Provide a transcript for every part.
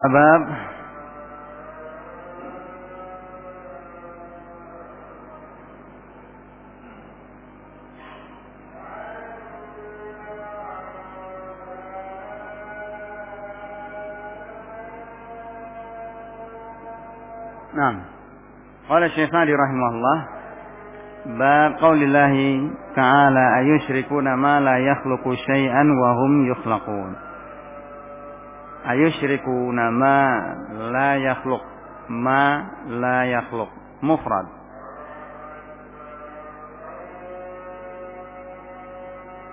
Bab Nah, oleh Syekh Sa'di rahimahullah bab qaulillahi ta'ala ayusyrikuna ma la yakhluqu syai'an wa hum yukhlaqun ayusyrikuna ma la yakhluq ma la yakhluq. Mufrad.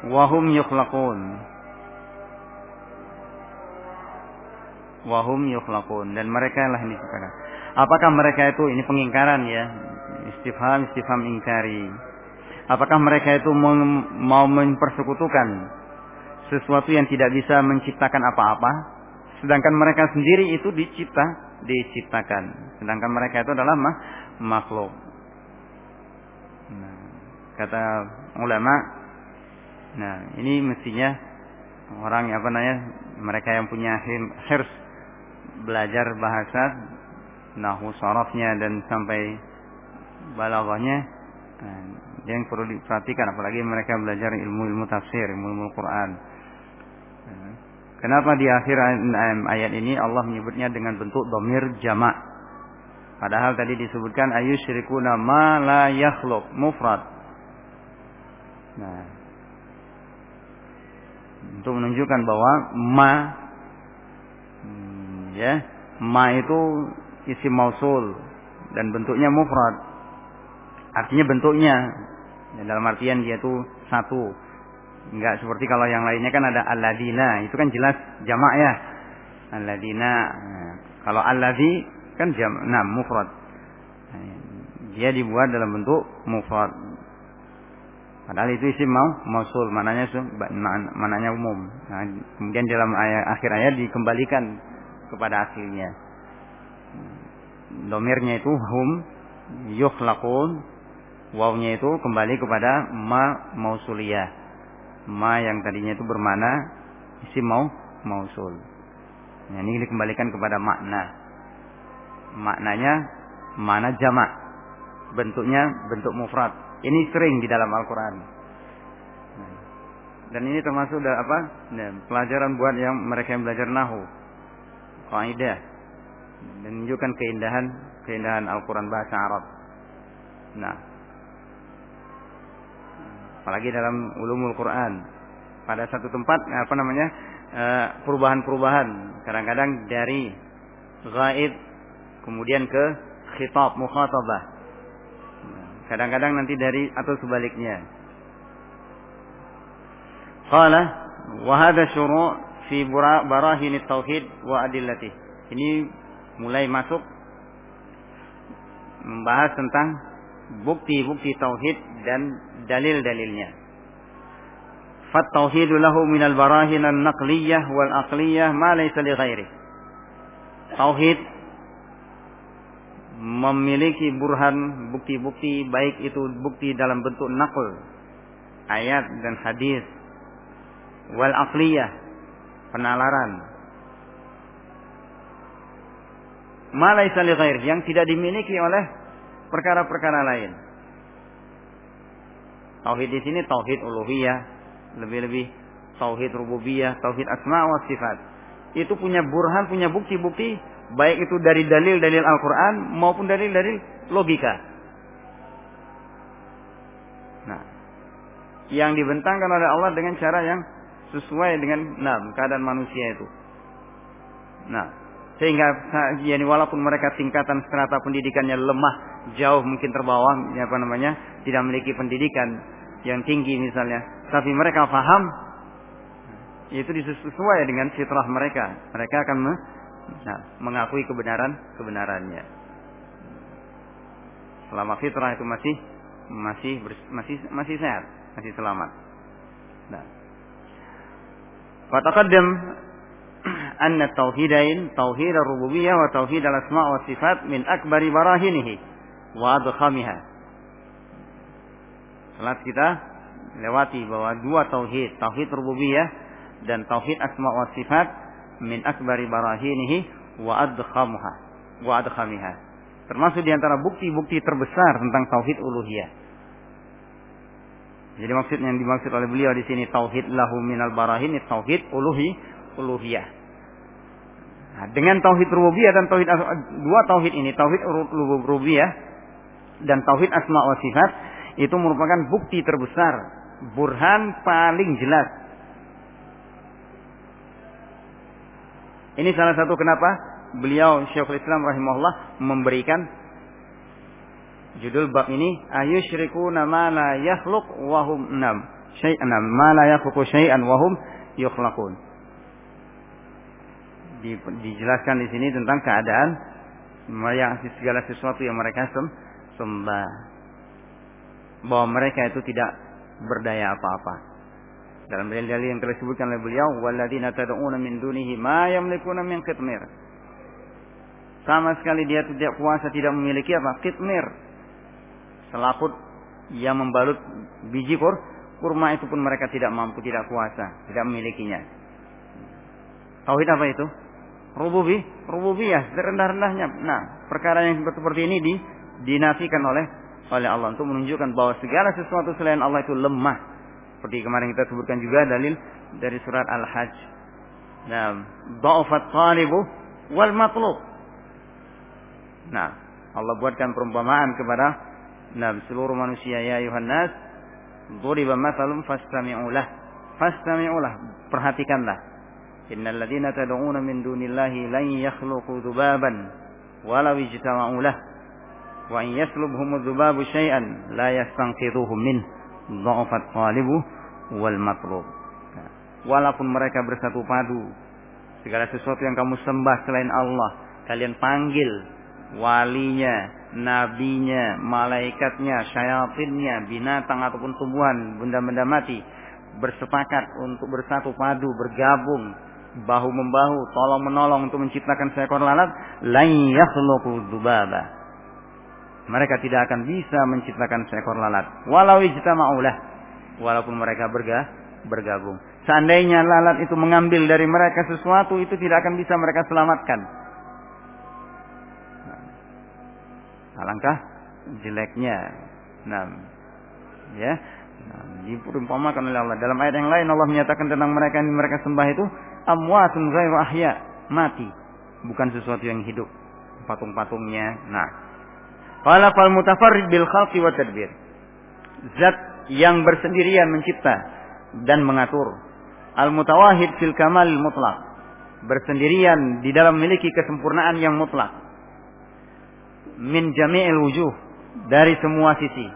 Wa hum yukhlaqun. Wa hum yukhlaqun. Dan mereka lah yang diciptakan Apakah mereka itu ini pengingkaran ya? Istifham istifham ingkari. Apakah mereka itu mau mempersekutukan sesuatu yang tidak bisa menciptakan apa-apa, sedangkan mereka sendiri itu dicipta, diciptakan. Sedangkan mereka itu adalah makhluk. Nah, kata ulama, nah ini mestinya orang apa namanya mereka yang punya hirs belajar bahasa nahu sarafnya dan sampai balaghahnya nah, yang perlu diperhatikan apalagi mereka belajar ilmu-ilmu tafsir, ilmu-ilmu Quran. Kenapa di akhir ayat ini Allah menyebutnya dengan bentuk domir jamak? Padahal tadi disebutkan ayusyrikuna ma la yakhluq mufrad. Nah, untuk menunjukkan bahwa ma hmm, ya ma itu isim mausul dan bentuknya mufrad. Artinya bentuknya dalam artian dia itu satu. Enggak seperti kalau yang lainnya kan ada alladina, itu kan jelas jamak ya. Alladina. Nah, kalau alladhi kan jam nah mufrad. Dia dibuat dalam bentuk mufrad. Padahal itu isim mau mausul, mananya mananya umum. Nah, kemudian dalam ayat, akhir ayat dikembalikan kepada aslinya domirnya itu hum yukhlaqun wawnya itu kembali kepada ma mausuliyah ma yang tadinya itu bermana isim mau mausul. Nah, ini dikembalikan kepada makna. Maknanya mana jamak bentuknya bentuk mufrad. Ini sering di dalam Al-Quran. Dan ini termasuk apa? Nah, pelajaran buat yang mereka yang belajar nahu. Kaidah dan menunjukkan keindahan keindahan Al-Quran bahasa Arab. Nah, apalagi dalam ulumul Quran. Pada satu tempat apa namanya eh, perubahan-perubahan. Kadang-kadang dari gaib kemudian ke khitab mukhatabah. Kadang-kadang nanti dari atau sebaliknya. Qala wa hadha syuru' fi barahin tauhid wa adillatih. Ini mulai masuk membahas tentang bukti-bukti tauhid dan dalil-dalilnya. Fat tauhidu lahu minal barahin an-naqliyah wal aqliyah ma laysa li ghairi. Tauhid memiliki burhan bukti-bukti baik itu bukti dalam bentuk nakul ayat dan hadis wal aqliyah penalaran ghair yang tidak dimiliki oleh perkara-perkara lain. Tauhid di sini tauhid uluhiyah, lebih-lebih tauhid rububiyah, tauhid asma wa sifat. Itu punya burhan, punya bukti-bukti baik itu dari dalil-dalil Al-Qur'an maupun dalil-dalil logika. Nah, yang dibentangkan oleh Allah dengan cara yang sesuai dengan nah, keadaan manusia itu. Nah, sehingga yani walaupun mereka tingkatan strata pendidikannya lemah jauh mungkin terbawah ya apa namanya tidak memiliki pendidikan yang tinggi misalnya. Tapi mereka paham itu sesuai dengan fitrah mereka. Mereka akan nah, mengakui kebenaran kebenarannya. Selama fitrah itu masih masih masih masih sehat masih selamat. Nah. Fataqaddam anna tauhidain tauhid ar-rububiyyah wa tauhid al-asma' wa sifat min akbari barahinihi wa adkhamiha. Telah kita lewati bahwa dua tauhid, tauhid rububiyah dan tauhid asma wa sifat min akbari barahinihi wa adkhamha wa adkhamiha. Termasuk di antara bukti-bukti terbesar tentang tauhid uluhiyah. Jadi maksud yang dimaksud oleh beliau di sini tauhid lahu minal barahin tauhid uluhi uluhiyah. Nah, dengan tauhid rububiyah dan tauhid dua tauhid ini tauhid rububiyah dan tauhid asma wa sifat itu merupakan bukti terbesar, burhan paling jelas. Ini salah satu kenapa beliau Syekhul Islam rahimahullah memberikan Judul bab ini ayusyrikuna ma la yakhluq wa hum nam syai'an ma la yakhluqu syai'an wa hum yukhlaqun. Di, dijelaskan di sini tentang keadaan yang segala sesuatu yang mereka sembah bahwa mereka itu tidak berdaya apa-apa. Dalam dalil-dalil yang telah disebutkan oleh beliau, walladzina tad'una min dunihi ma yamlikuna min qitmir. Sama sekali dia tidak kuasa tidak memiliki apa? Qitmir selaput yang membalut biji kur, kurma itu pun mereka tidak mampu, tidak kuasa, tidak memilikinya. Tauhid apa itu? Rububi, rububiyah, serendah-rendahnya. Nah, perkara yang seperti ini di, dinafikan oleh oleh Allah untuk menunjukkan bahwa segala sesuatu selain Allah itu lemah. Seperti kemarin kita sebutkan juga dalil dari surat Al-Hajj. Nah, dha'afat talibu wal matlub. Nah, Allah buatkan perumpamaan kepada Nah, seluruh manusia ya Yohanes, duriba mathalun fastami'u lah. Fastami'u lah, perhatikanlah. Innal ladzina tad'una min dunillahi lan yakhluqu dzubaban walau ijtama'u lah. Wa in yaslubhum dzubabu syai'an la yastanqidhuhu min dha'fat talibu wal matlub. Walaupun mereka bersatu padu, segala sesuatu yang kamu sembah selain Allah, kalian panggil walinya, nabinya, malaikatnya, syayatinnya, binatang ataupun tumbuhan, benda-benda mati bersepakat untuk bersatu padu, bergabung, bahu membahu, tolong menolong untuk menciptakan seekor lalat, lan yakhluqu dzubaba. Mereka tidak akan bisa menciptakan seekor lalat, walau ijtama'ulah, walaupun mereka berga, bergabung. Seandainya lalat itu mengambil dari mereka sesuatu, itu tidak akan bisa mereka selamatkan Alangkah jeleknya. Nah, ya. Nah, diperumpamakan oleh Allah. Dalam ayat yang lain Allah menyatakan tentang mereka yang mereka sembah itu amwatun ghairu ahya, mati, bukan sesuatu yang hidup. Patung-patungnya. Nah, qala fal mutafarrid bil khalqi wa tadbir. Zat yang bersendirian mencipta dan mengatur. Al mutawahid fil kamal mutlak. Bersendirian di dalam memiliki kesempurnaan yang mutlak min jami'il wujuh dari semua sisi.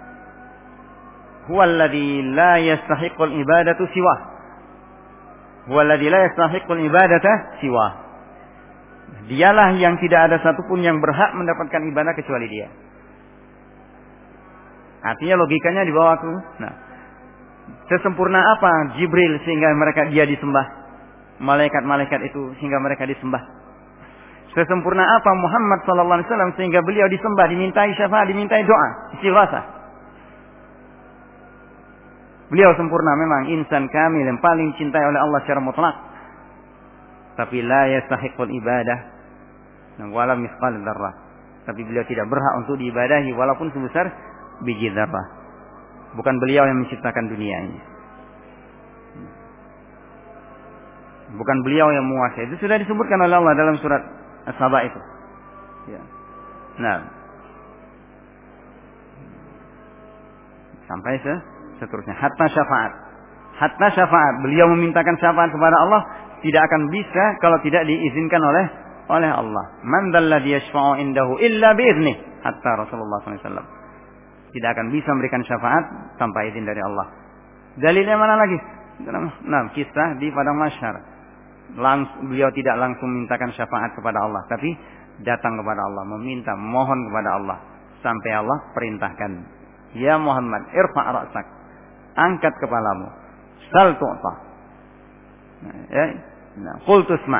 Huwallazi la yastahiqqul ibadatu siwa. Huwallazi la yastahiqqul ibadata siwa. Dialah yang tidak ada satupun yang berhak mendapatkan ibadah kecuali dia. Artinya logikanya di bawahku. Nah, sesempurna apa Jibril sehingga mereka dia disembah? Malaikat-malaikat itu sehingga mereka disembah. Sesempurna apa Muhammad sallallahu alaihi wasallam sehingga beliau disembah, dimintai syafaat, dimintai doa, istighatsah. Beliau sempurna memang insan kamil yang paling cintai oleh Allah secara mutlak. Tapi la yastahiqul ibadah wala misqal dzarrah. Tapi beliau tidak berhak untuk diibadahi walaupun sebesar biji dzarrah. Bukan beliau yang menciptakan dunia ini. Bukan beliau yang menguasai. Itu sudah disebutkan oleh Allah dalam surat As-Saba itu. Ya. Nah. Sampai se seterusnya. Hatta syafaat. Hatta syafaat. Beliau memintakan syafaat kepada Allah tidak akan bisa kalau tidak diizinkan oleh oleh Allah. Man dalladhi yashfa'u indahu illa bi'idznih. Hatta Rasulullah SAW. Tidak akan bisa memberikan syafaat tanpa izin dari Allah. Dalilnya mana lagi? Nah, kisah di padang masyar langsung beliau tidak langsung mintakan syafaat kepada Allah, tapi datang kepada Allah, meminta, mohon kepada Allah sampai Allah perintahkan, "Ya Muhammad, irfa' ra'sak." Angkat kepalamu. Sal tu'ta. Ya. Nah, tusma.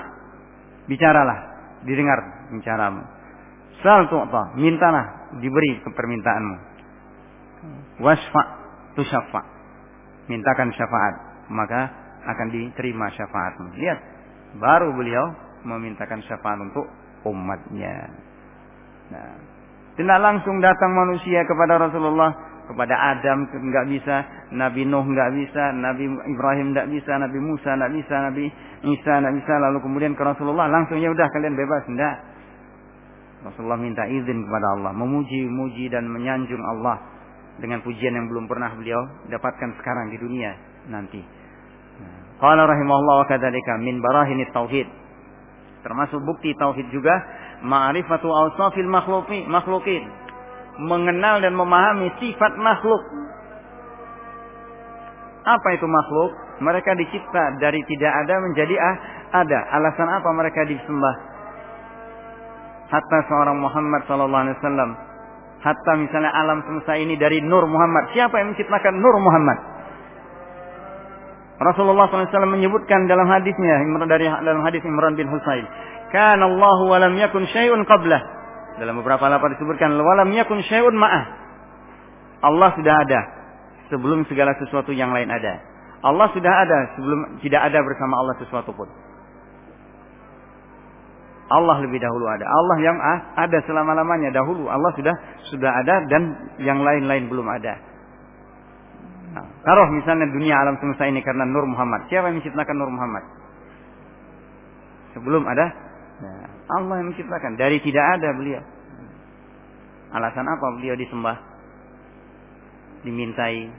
Bicaralah, didengar bicaramu. Sal tu'ta, mintalah, diberi permintaanmu. Wasfa' tusaffa. Mintakan syafaat, maka akan diterima syafaatmu. Lihat, baru beliau memintakan syafaat untuk umatnya. Nah, tidak langsung datang manusia kepada Rasulullah, kepada Adam nggak bisa, Nabi Nuh nggak bisa, Nabi Ibrahim nggak bisa, Nabi Musa nggak bisa, Nabi Isa nggak bisa, lalu kemudian ke Rasulullah langsung ya udah kalian bebas, enggak. Rasulullah minta izin kepada Allah, memuji-muji dan menyanjung Allah dengan pujian yang belum pernah beliau dapatkan sekarang di dunia nanti. Qala rahimahullah wa kadzalika min barahinit tauhid. Termasuk bukti tauhid juga ma'rifatu awsafil makhluqi makhluqin. Mengenal dan memahami sifat makhluk. Apa itu makhluk? Mereka dicipta dari tidak ada menjadi ah, ada. Alasan apa mereka disembah? Hatta seorang Muhammad sallallahu alaihi wasallam hatta misalnya alam semesta ini dari Nur Muhammad. Siapa yang menciptakan Nur Muhammad? Rasulullah SAW menyebutkan dalam hadisnya dari dalam hadis Imran bin Husain, "Kana Allah wa lam yakun syai'un qablah." Dalam beberapa lafaz disebutkan, "Wa lam yakun syai'un ma'ah." Allah sudah ada sebelum segala sesuatu yang lain ada. Allah sudah ada sebelum tidak ada bersama Allah sesuatu pun. Allah lebih dahulu ada. Allah yang ada selama-lamanya dahulu. Allah sudah sudah ada dan yang lain-lain belum ada. Nah, taruh misalnya dunia alam semesta ini karena Nur Muhammad. Siapa yang menciptakan Nur Muhammad? Sebelum ada nah, Allah yang menciptakan. Dari tidak ada beliau. Alasan apa beliau disembah? Dimintai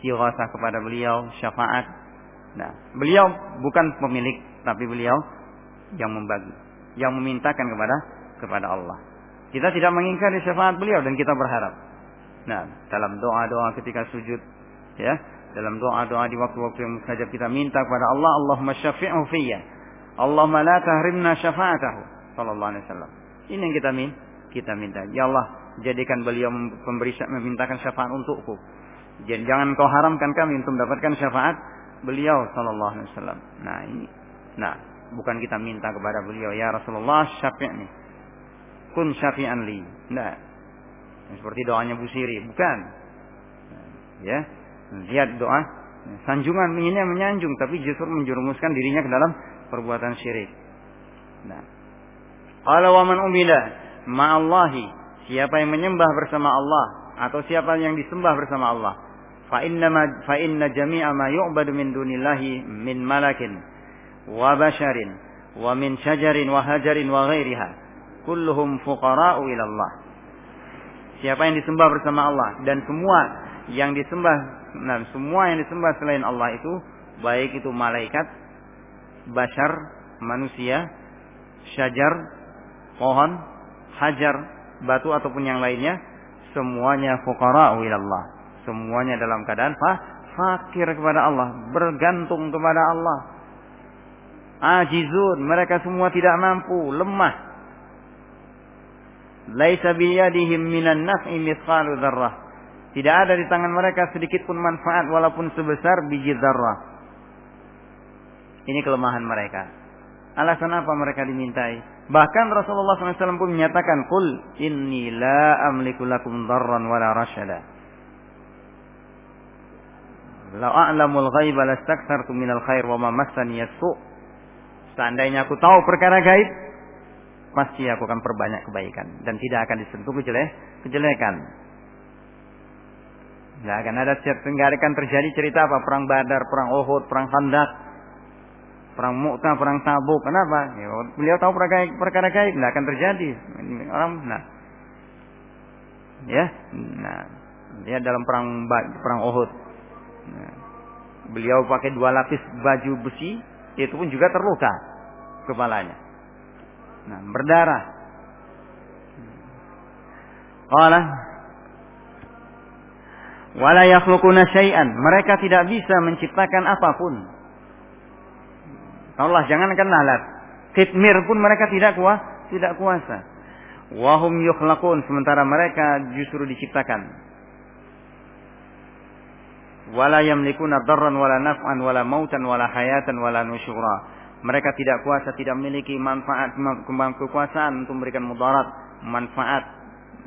siwasah kepada beliau, syafaat. Nah, beliau bukan pemilik, tapi beliau yang membagi, yang memintakan kepada kepada Allah. Kita tidak mengingkari syafaat beliau dan kita berharap. Nah, dalam doa-doa ketika sujud ya dalam doa-doa di waktu-waktu yang mustajab kita minta kepada Allah Allahumma syafi'hu fiyya. Allahumma la tahrimna syafa'atahu sallallahu alaihi wasallam. Ini yang kita min kita minta. Ya Allah jadikan beliau memberi memintakan syafaat untukku. Jadi jangan kau haramkan kami untuk mendapatkan syafaat beliau sallallahu alaihi wasallam. Nah ini. Nah bukan kita minta kepada beliau ya Rasulullah syafi'ni kun syafi'an li nah seperti doanya Busiri bukan ya Lihat doa. Sanjungan ini menyanjung tapi justru menjerumuskan dirinya ke dalam perbuatan syirik. Nah. Qala wa man umila ma'allahi. Siapa yang menyembah bersama Allah atau siapa yang disembah bersama Allah. Fa inna ma fa inna jami'a ma yu'badu min dunillahi min malakin wa basharin wa min syajarin wa hajarin wa ghairiha kulluhum fuqara'u ila Allah. Siapa yang disembah bersama Allah dan semua yang disembah Nah, semua yang disembah selain Allah itu baik itu malaikat, bashar, manusia, syajar, pohon, hajar, batu ataupun yang lainnya, semuanya fuqara ilallah. Semuanya dalam keadaan fa fakir kepada Allah, bergantung kepada Allah. Ajizun, mereka semua tidak mampu, lemah. Laisa biyadihim minan naf'i mithqalu dzarrah tidak ada di tangan mereka sedikit pun manfaat walaupun sebesar biji zarrah. Ini kelemahan mereka. Alasan apa mereka dimintai? Bahkan Rasulullah SAW pun menyatakan, Qul inni la amliku lakum darran wala rasyada. La a'lamul ghaiba lastakthartu minal khair wa ma massani yasu. Seandainya aku tahu perkara gaib, pasti aku akan perbanyak kebaikan dan tidak akan disentuh kejelekan. Nggak akan ada nggak akan terjadi cerita apa perang Badar, perang Uhud, perang Khandaq, perang Mu'tah, perang Tabuk. Kenapa? Ya, beliau tahu perkara, perkara gaib, nggak akan terjadi. Orang, nah, ya, nah, ya dalam perang perang Uhud, nah, beliau pakai dua lapis baju besi, itu pun juga terluka kepalanya. Nah, berdarah. Qala wala yakhluquna syai'an. Mereka tidak bisa menciptakan apa pun. Allah jangankan alat. Kitmir pun mereka tidak kuasa, tidak kuasa. Wahum yukhlaqun sementara mereka justru diciptakan. Wala yamlikuna darran wala naf'an wala mautan wala hayatan wala nusyura. Mereka tidak kuasa, tidak memiliki manfaat, kekuasaan untuk memberikan mudarat, manfaat,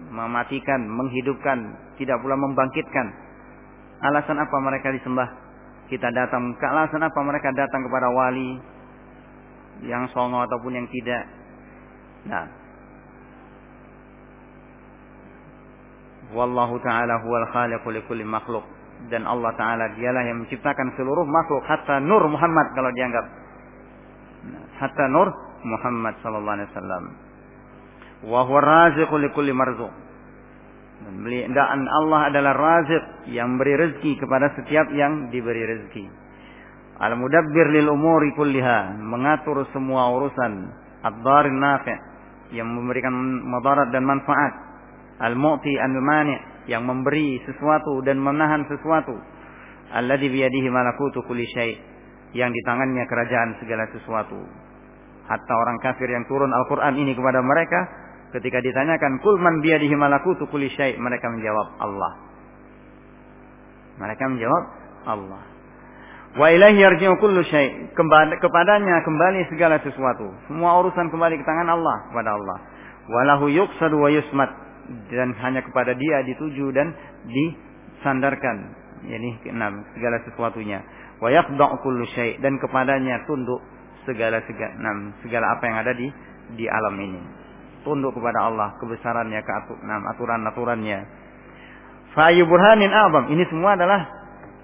mematikan, menghidupkan, tidak pula membangkitkan. Alasan apa mereka disembah? Kita datang, ke alasan apa mereka datang kepada wali yang songo ataupun yang tidak? Nah. Wallahu ta'ala huwal khaliqu likulli makhluk. Dan Allah Ta'ala dialah yang menciptakan seluruh makhluk. Hatta Nur Muhammad kalau dianggap. Nah, hatta Nur Muhammad sallallahu alaihi wasallam. Wa huwa raziqu likulli marzuq. Dan Allah adalah razik yang beri rezeki kepada setiap yang diberi rezeki. Al-mudabbir lil umuri kulliha, mengatur semua urusan. Ad-darin nafi' yang memberikan madarat dan manfaat. Al-mu'ti al-mani' yang memberi sesuatu dan menahan sesuatu. Alladhi biyadihi malakutu kulli yang di tangannya kerajaan segala sesuatu. Hatta orang kafir yang turun Al-Qur'an ini kepada mereka ketika ditanyakan kul man biyadihi malakutu kulli mereka menjawab Allah. Mereka menjawab Allah. Wa ilaihi yarji'u kullu syai'. Kepadanya kembali segala sesuatu. Semua urusan kembali ke tangan Allah, kepada Allah. Walahu yuqsadu wa yusmat dan hanya kepada Dia dituju dan disandarkan. Yani enam segala sesuatunya. Wa kullu syai' dan kepadanya tunduk segala segala enam segala apa yang ada di di alam ini. Tunduk kepada Allah, kebesarannya, keaturan aturan-aturannya. Fa'ayu burhanin abam. Ini semua adalah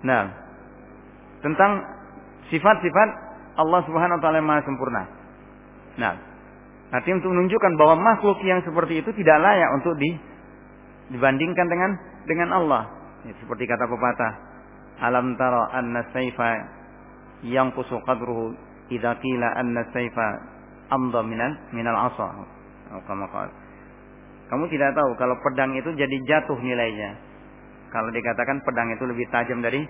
nah tentang sifat-sifat Allah Subhanahu wa taala yang maha sempurna. Nah, artinya untuk menunjukkan bahwa makhluk yang seperti itu tidak layak untuk di, dibandingkan dengan dengan Allah. Ya, seperti kata pepatah, alam tara anna saifa yang qadruhu idza qila anna saifa amda minal minal asa. Kamu tidak tahu kalau pedang itu jadi jatuh nilainya. Kalau dikatakan pedang itu lebih tajam dari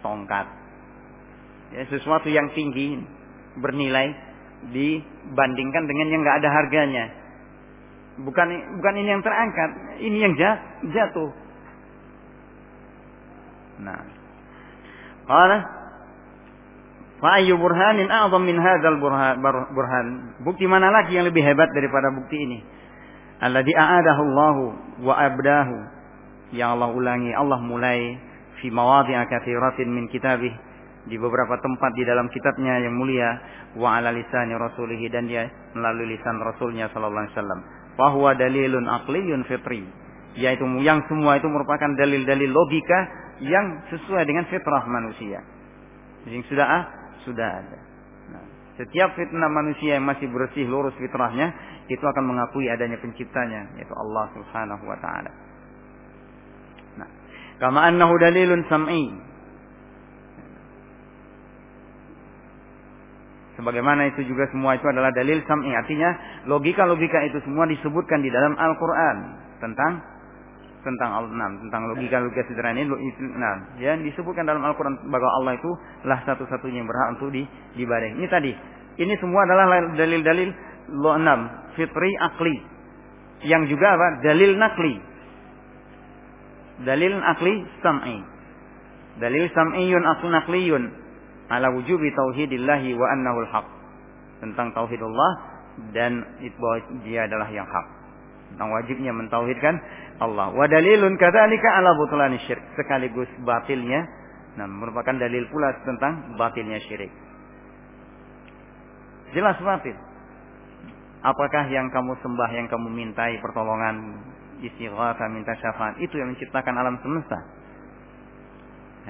tongkat ya, sesuatu yang tinggi bernilai dibandingkan dengan yang nggak ada harganya. Bukan bukan ini yang terangkat, ini yang jatuh. Nah, qala Fa'ayu burhanin a'zam min hadzal burhan. Bukti mana lagi yang lebih hebat daripada bukti ini? Alladhi a'adahu Allah wa abdahu. Yang Allah ulangi, Allah mulai fi mawadhi'a katsiratin min kitabih di beberapa tempat di dalam kitabnya yang mulia wa ala lisani rasulih dan dia melalui lisan rasulnya sallallahu alaihi wasallam. Bahwa dalilun aqliyun fitri. Yaitu yang semua itu merupakan dalil-dalil logika yang sesuai dengan fitrah manusia. Yang sudah ah, sudah ada. Nah, setiap fitnah manusia yang masih bersih lurus fitrahnya itu akan mengakui adanya penciptanya yaitu Allah Subhanahu wa taala. Nah kama annahu dalilun sam'i Sebagaimana itu juga semua itu adalah dalil sam'i. Artinya logika-logika itu semua disebutkan di dalam Al-Quran. Tentang tentang al-nam, tentang logika-logika sederhana ini nah, ya disebutkan dalam Al-Qur'an bahwa Allah itu lah satu-satunya yang berhak untuk di. Ini tadi. Ini semua adalah dalil-dalil lo enam fitri akli yang juga apa? Dalil nakli. Dalil akli sam'i. Dalil sam'iyun akli nakliyun ala wujubi tauhidillahi wa annahu haq tentang tauhidullah dan bahwa dia adalah yang hak. Tentang wajibnya mentauhidkan Allah. Wa dalilun kadzalika ala butulani syirik sekaligus batilnya nah merupakan dalil pula tentang batilnya syirik. Jelas batil. Apakah yang kamu sembah yang kamu mintai pertolongan istighatsah minta syafaat itu yang menciptakan alam semesta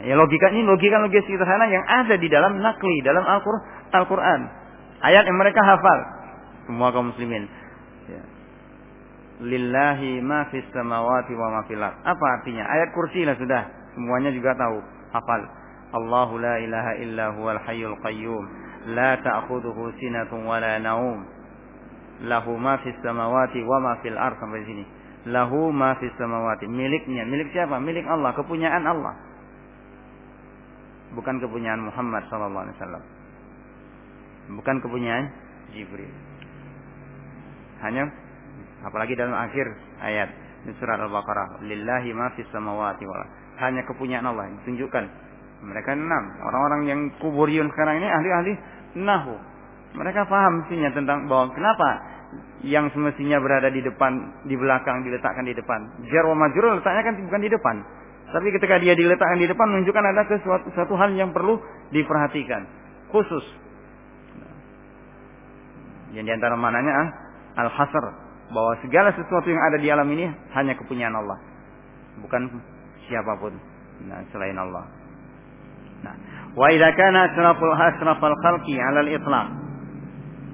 Ya logika ini logika logika sederhana yang ada di dalam nakli dalam Al-Qur'an. Ayat yang mereka hafal semua kaum muslimin. Ya. Lillahi ma fis samawati wa ma fil Apa artinya? Ayat kursi lah sudah. Semuanya juga tahu. Hafal. Allahu la ilaha illa huwal hayyul qayyum. La ta'khudhuhu sinatun wa la naum. Lahu ma fis samawati wa ma fil ard sampai sini. Lahu ma fis samawati. Miliknya. Milik siapa? Milik Allah. Kepunyaan Allah bukan kepunyaan Muhammad wasallam. Bukan kepunyaan Jibril. Hanya apalagi dalam akhir ayat surat Al-Baqarah, lillahi ma fis samawati wal hanya kepunyaan Allah ditunjukkan. Mereka enam orang-orang yang kuburiyun sekarang ini ahli-ahli nahu. Mereka paham mestinya tentang bahwa kenapa yang semestinya berada di depan, di belakang diletakkan di depan. Jar wa letaknya kan bukan di depan, tapi ketika dia diletakkan di depan menunjukkan ada sesuatu satu hal yang perlu diperhatikan khusus. Yang di antara mananya ah, al-hasr bahwa segala sesuatu yang ada di alam ini hanya kepunyaan Allah, bukan siapa pun nah, selain Allah. Nah, wa idza kana asraful asrafal khalqi 'ala al-itlaq.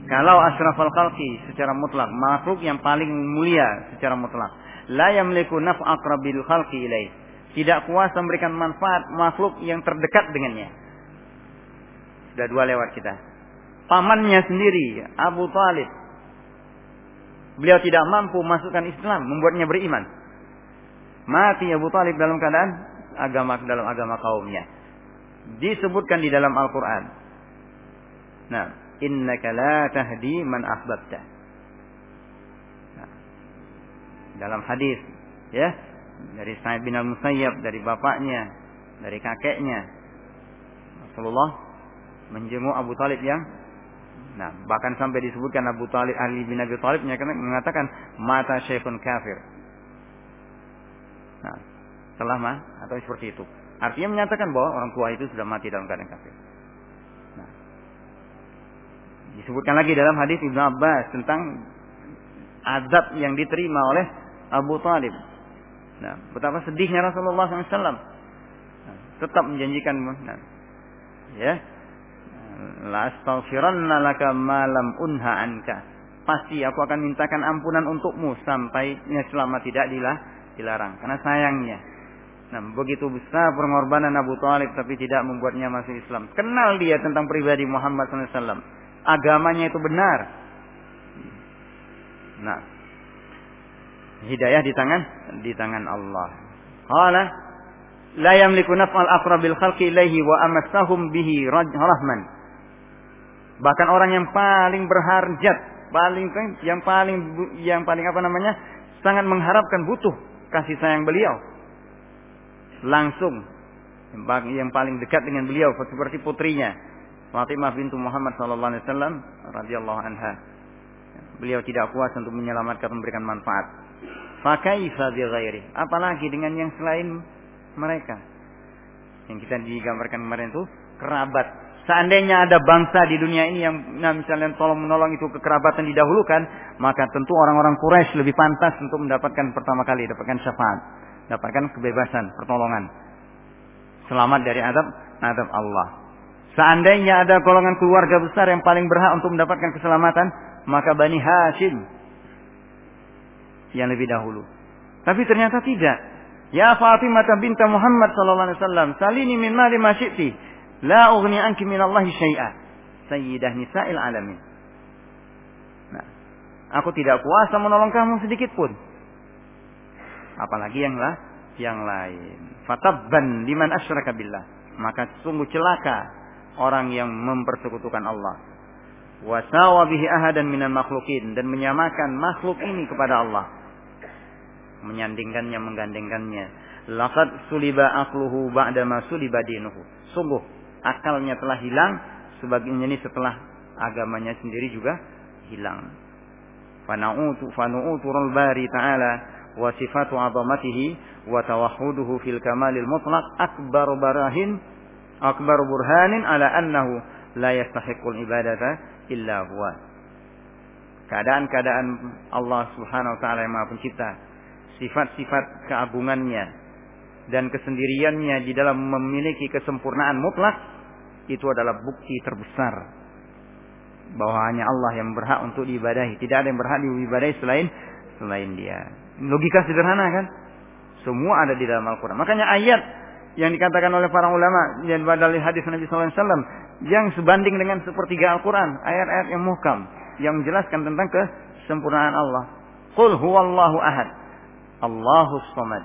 Kalau asrafal khalqi secara mutlak, makhluk yang paling mulia secara mutlak, la yamliku naf'a aqrabil khalqi ilaih. Tidak kuasa memberikan manfaat makhluk yang terdekat dengannya. Sudah dua lewat kita. Pamannya sendiri, Abu Talib. Beliau tidak mampu masukkan Islam, membuatnya beriman. Mati Abu Talib dalam keadaan agama dalam agama kaumnya. Disebutkan di dalam Al-Quran. Nah, innaka la tahdi man ahbabta. Nah, dalam hadis, ya, dari Sa'id bin Al-Musayyab, dari bapaknya, dari kakeknya. Rasulullah menjenguk Abu Talib yang Nah, bahkan sampai disebutkan Abu Talib Ali bin Abi Talib mengatakan mata syekhun kafir. Nah, telah mah atau seperti itu. Artinya menyatakan bahwa orang tua itu sudah mati dalam keadaan kafir. Nah, disebutkan lagi dalam hadis Ibnu Abbas tentang azab yang diterima oleh Abu Talib. Nah, betapa sedihnya Rasulullah SAW. Nah, tetap menjanjikan, nah, ya, la astaghfiranna laka ma lam unha anka. Pasti aku akan mintakan ampunan untukmu sampai selama tidak dilarang. Karena sayangnya. Nah, begitu besar pengorbanan Abu Talib tapi tidak membuatnya masuk Islam. Kenal dia tentang pribadi Muhammad SAW. Agamanya itu benar. Nah, hidayah di tangan di tangan Allah. Qala la yamliku naf'al aqrabil khalqi ilaihi wa amassahum bihi rahman Bahkan orang yang paling berharjat, paling yang paling yang paling apa namanya? sangat mengharapkan butuh kasih sayang beliau. Langsung yang paling dekat dengan beliau seperti putrinya Fatimah bintu Muhammad sallallahu alaihi wasallam radhiyallahu anha. Beliau tidak kuasa untuk menyelamatkan memberikan manfaat. Fakaifa bi ghairi? Apalagi dengan yang selain mereka. Yang kita digambarkan kemarin itu kerabat Seandainya ada bangsa di dunia ini yang nah, misalnya tolong menolong itu kekerabatan didahulukan, maka tentu orang-orang Quraisy lebih pantas untuk mendapatkan pertama kali dapatkan syafaat, dapatkan kebebasan, pertolongan. Selamat dari adab adab Allah. Seandainya ada golongan keluarga besar yang paling berhak untuk mendapatkan keselamatan, maka Bani Hashim yang lebih dahulu. Tapi ternyata tidak. Ya Fatimah binta Muhammad sallallahu alaihi wasallam, salini min mali ma syi'ti. La ughni anki minallahi syai'a. Sayyidah nisa'il alamin. Nah, aku tidak kuasa menolong kamu sedikit pun. Apalagi yang lah, yang lain. Fatabban liman asyraka billah. Maka sungguh celaka orang yang mempersekutukan Allah. Wasawa bihi ahadan minan makhlukin dan menyamakan makhluk ini kepada Allah. Menyandingkannya, menggandengkannya. Laqad suliba akluhu ba'da ma suliba dinuhu. Sungguh akalnya telah hilang, sebagian ini setelah agamanya sendiri juga hilang. Fana'utu fanu'utu bari ta'ala wa sifatu 'azamatihi wa tawahhuduhu fil kamalil mutlaq akbar barahin akbar burhanin ala annahu la yastahiqqul ibadata illa huwa. Keadaan-keadaan Allah Subhanahu wa taala yang Maha Pencipta, sifat-sifat keagungannya dan kesendiriannya di dalam memiliki kesempurnaan mutlak itu adalah bukti terbesar bahwa hanya Allah yang berhak untuk diibadahi. Tidak ada yang berhak diibadahi selain selain Dia. Logika sederhana kan? Semua ada di dalam Al-Quran. Makanya ayat yang dikatakan oleh para ulama yang badal hadis Nabi SAW yang sebanding dengan sepertiga Al-Quran, ayat-ayat yang muhkam yang menjelaskan tentang kesempurnaan Allah. Qul huwallahu ahad. Allahu samad.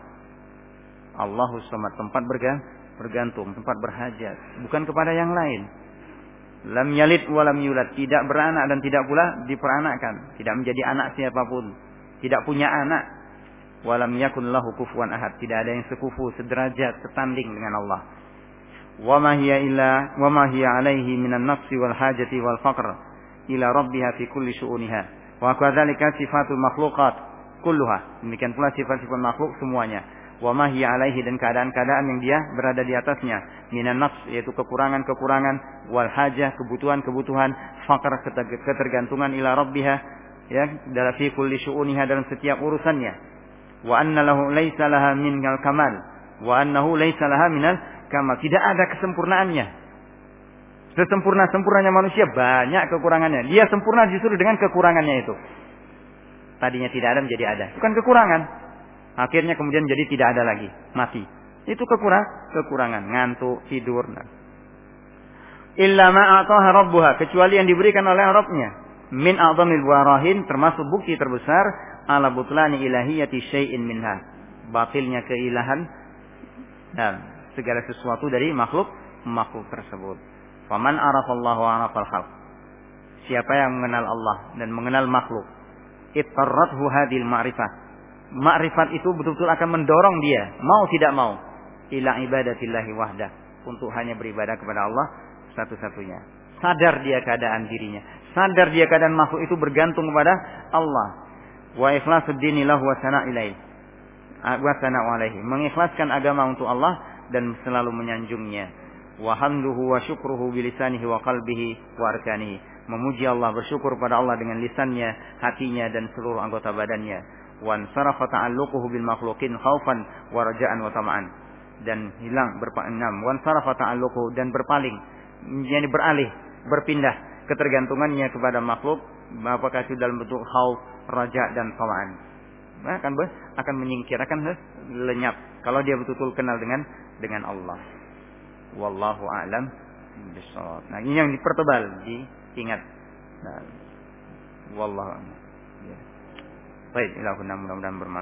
Allahu samad tempat bergantung bergantung, tempat berhajat, bukan kepada yang lain. Lam yalid wa lam yulad, tidak beranak dan tidak pula diperanakkan, tidak menjadi anak siapa pun, tidak punya anak. Walam yakun lahu kufuwan ahad, tidak ada yang sekufu, sederajat, setanding dengan Allah. Wa ma hiya illa wa ma hiya alaihi minan nafsi wal hajati wal faqr ila rabbiha fi kulli syu'uniha. Wa kadzalika sifatul makhluqat kulluha. Demikian pula sifat-sifat makhluk semuanya. Wa mahi alaihi dan keadaan-keadaan yang dia berada di atasnya. Minan nafs yaitu kekurangan-kekurangan. Wal hajah kebutuhan-kebutuhan. Fakar ketergantungan ila rabbiha. Ya dalam fi kulli syu'uniha dalam setiap urusannya. Wa anna lahu laisa laha minal kamal. Wa annahu laisa laha minal kamal. Tidak ada kesempurnaannya. Sesempurna-sempurnanya manusia banyak kekurangannya. Dia sempurna justru dengan kekurangannya itu tadinya tidak ada menjadi ada bukan kekurangan akhirnya kemudian jadi tidak ada lagi mati itu kekurang kekurangan ngantuk tidur nah. illa ma rabbuha kecuali yang diberikan oleh Rabbnya min a'zamil warahin termasuk bukti terbesar ala butlani ilahiyati syai'in minha. Batilnya keilahan dan segala sesuatu dari makhluk makhluk tersebut. Faman arafallahu arafal khalq. Siapa yang mengenal Allah dan mengenal makhluk, ittarrathu hadil ma'rifah. Ma'rifat itu betul-betul akan mendorong dia, mau tidak mau, ila ibadatillahi wahdah, untuk hanya beribadah kepada Allah satu-satunya. Sadar dia keadaan dirinya, sadar dia keadaan makhluk itu bergantung kepada Allah. Wa ikhlasu dinilah wa sana ilaih. Wa sana alaihi. Mengikhlaskan agama untuk Allah dan selalu menyanjungnya. Wa hamduhu wa syukruhu bilisanihi wa qalbihi wa arkanihi. Memuji Allah, bersyukur pada Allah dengan lisannya, hatinya dan seluruh anggota badannya. Wa ansarafa ta'alluquhu bil makhlukin khaufan wa raja'an wa tama'an. Dan hilang berpanam. Wa ansarafa ta'alluquhu dan berpaling. Yani beralih, berpindah ketergantungannya kepada makhluk apakah itu dalam bentuk khauf, raja dan tawaan. Nah, akan akan menyingkir, akan lenyap kalau dia betul-betul kenal dengan dengan Allah. Wallahu a'lam. Nah, ini yang dipertebal, diingat. Nah, wallahu a'lam. Ya. Baik, mudah-mudahan bermanfaat.